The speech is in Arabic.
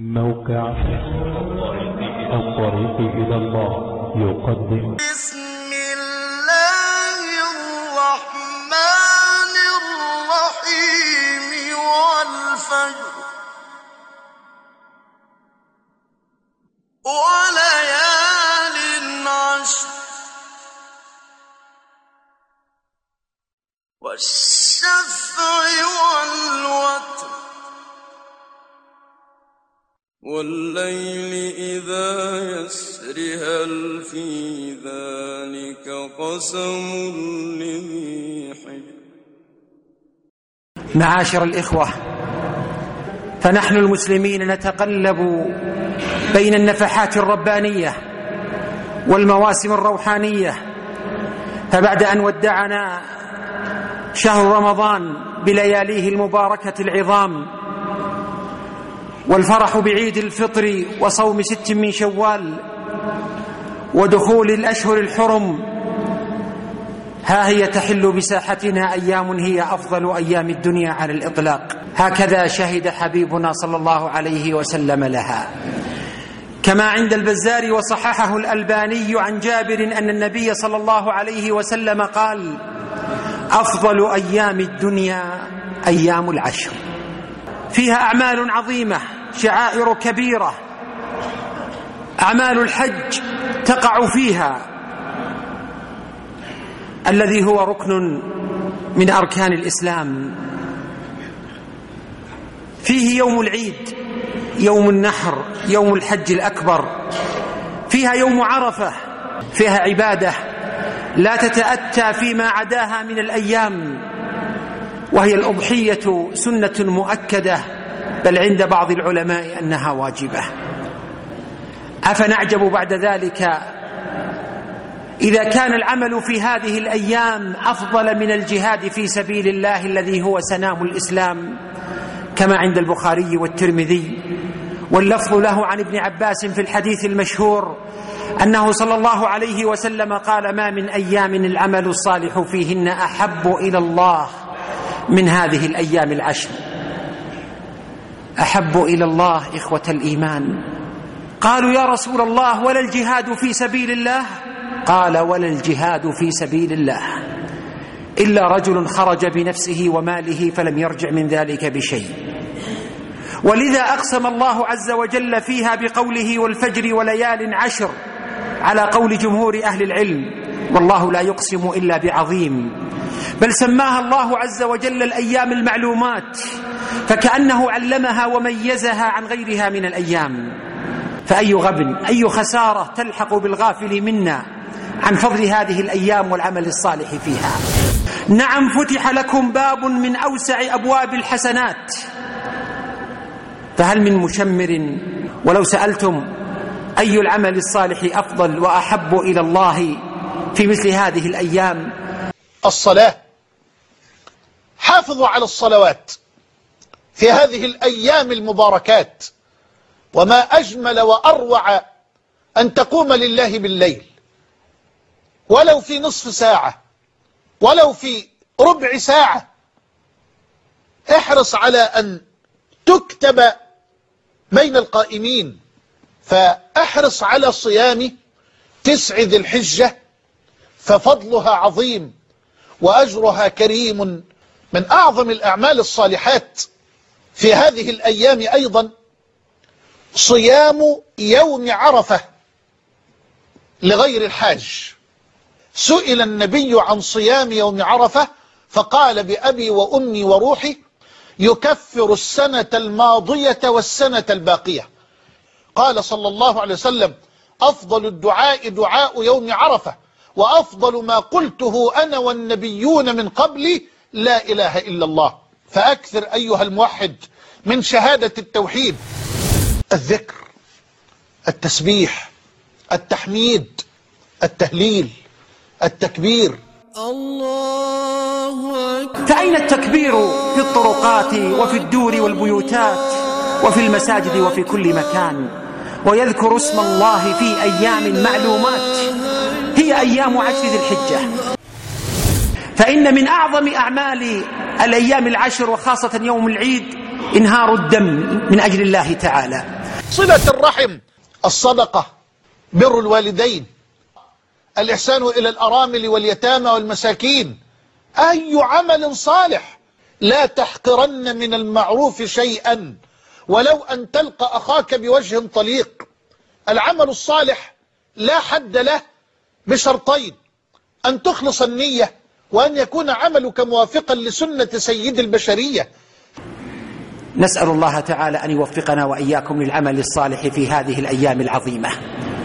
موقع الطريق إلى الله. يقدم. بسم الله الرحمن الرحيم والفجر. وليال عشر. والشفع والليل إذا يسر هل في ذلك قسم لذي حجر. معاشر الإخوة فنحن المسلمين نتقلب بين النفحات الربانية والمواسم الروحانية فبعد أن ودعنا شهر رمضان بلياليه المباركة العظام والفرح بعيد الفطر وصوم ست من شوال ودخول الأشهر الحرم. ها هي تحل بساحتنا أيام هي أفضل أيام الدنيا على الإطلاق. هكذا شهد حبيبنا صلى الله عليه وسلم لها. كما عند البزار وصححه الألباني عن جابر أن النبي صلى الله عليه وسلم قال أفضل أيام الدنيا أيام العشر. فيها أعمال عظيمة. شعائر كبيرة. أعمال الحج تقع فيها. الذي هو ركن من أركان الإسلام. فيه يوم العيد يوم النحر يوم الحج الأكبر. فيها يوم عرفة فيها عبادة. لا تتأتى فيما عداها من الأيام وهي الأضحية سنة مؤكدة. بل عند بعض العلماء أنها واجبة. أفنعجب بعد ذلك إذا كان العمل في هذه الأيام أفضل من الجهاد في سبيل الله الذي هو سنام الإسلام كما عند البخاري والترمذي. واللفظ له عن ابن عباس في الحديث المشهور أنه صلى الله عليه وسلم قال ما من أيام العمل الصالح فيهن أحب إلى الله من هذه الأيام العشر. أحب إلى الله إخوة الإيمان. قالوا يا رسول الله ولا الجهاد في سبيل الله؟ قال ولا الجهاد في سبيل الله. إلا رجل خرج بنفسه وماله فلم يرجع من ذلك بشيء. ولذا أقسم الله عز وجل فيها بقوله والفجر وليال عشر على قول جمهور أهل العلم. والله لا يقسم إلا بعظيم. بل سماها الله عز وجل الأيام المعلومات فكأنه علمها وميزها عن غيرها من الأيام. فأي غبن أي خسارة تلحق بالغافل منا عن فضل هذه الأيام والعمل الصالح فيها. نعم فتح لكم باب من أوسع أبواب الحسنات. فهل من مشمر؟ ولو سألتم أي العمل الصالح أفضل وأحب إلى الله في مثل هذه الأيام؟ الصلاة حافظوا على الصلوات في هذه الأيام المباركات. وما أجمل وأروع أن تقوم لله بالليل. ولو في نصف ساعة ولو في ربع ساعة. احرص على أن تكتب بين القائمين. فأحرص على صيام تسع ذي الحجة ففضلها عظيم وأجرها كريم من أعظم الأعمال الصالحات في هذه الأيام أيضا صيام يوم عرفة لغير الحاج. سئل النبي عن صيام يوم عرفة فقال بأبي وأمي وروحي يكفر السنة الماضية والسنة الباقية. قال صلى الله عليه وسلم أفضل الدعاء دعاء يوم عرفة وأفضل ما قلته أنا والنبيون من قبلي لا إله إلا الله. فأكثر أيها الموحد من شهادة التوحيد. الذكر التسبيح التحميد التهليل التكبير. الله أكبر. فأين التكبير في الطرقات وفي الدور والبيوتات وفي المساجد وفي كل مكان؟ ويذكر اسم الله في أيام معلومات. هي أيام عشر ذي الحجة. فإن من أعظم أعمال الأيام العشر وخاصة يوم العيد إنهار الدم من أجل الله تعالى. صلة الرحم الصدقة بر الوالدين الإحسان إلى الأرامل واليتامى والمساكين. أي عمل صالح لا تحقرن من المعروف شيئا ولو أن تلقى أخاك بوجه طليق. العمل الصالح لا حد له بشرطين أن تخلص النية وأن يكون عملك موافقا لسنة سيد البشرية. نسأل الله تعالى أن يوفقنا وإياكم للعمل الصالح في هذه الأيام العظيمة.